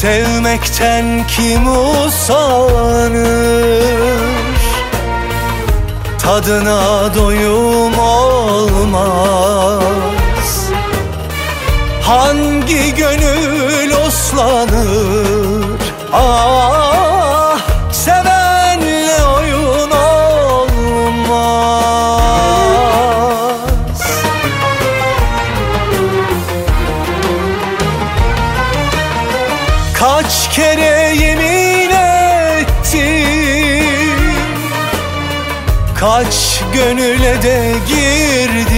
Sevmekten kim usanır? Tadına doyum olmaz. Hangi gönül oslanır Ah Kaç kere yemin ettim? Kaç gönüle de girdim?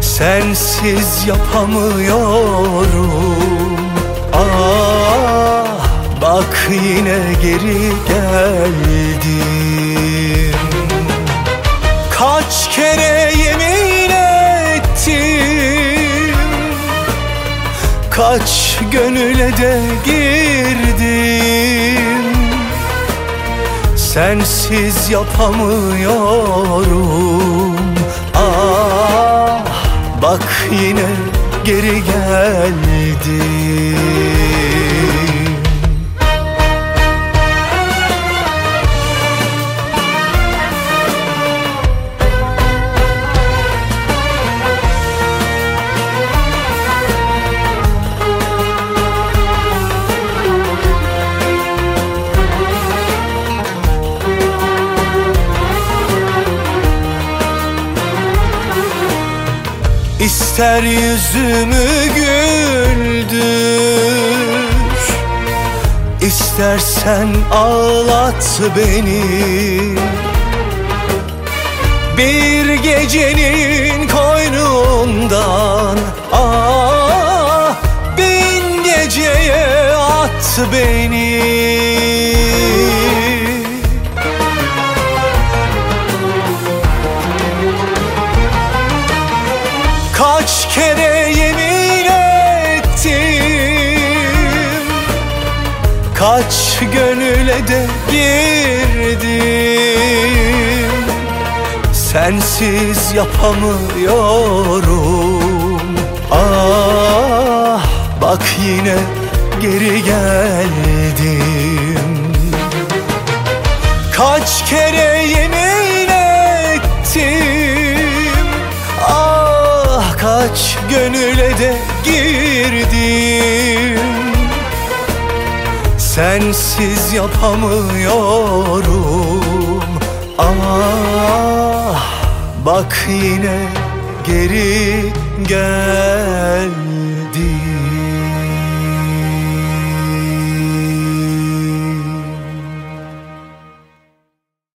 Sensiz yapamıyorum. Ah bak yine geri geldim Kaç gönüle de girdim. Sensiz yapamıyorum. Ah bak yine geri geldim İster yüzümü güldür. İstersen ağlat beni. Bir gecenin koynundan Ah bin geceye at beni Kaç gönüle de girdim. Sensiz yapamıyorum. Ah bak yine geri geldim. Kaç kere yemin Sensiz yapamıyorum. Ah bak yine geri gel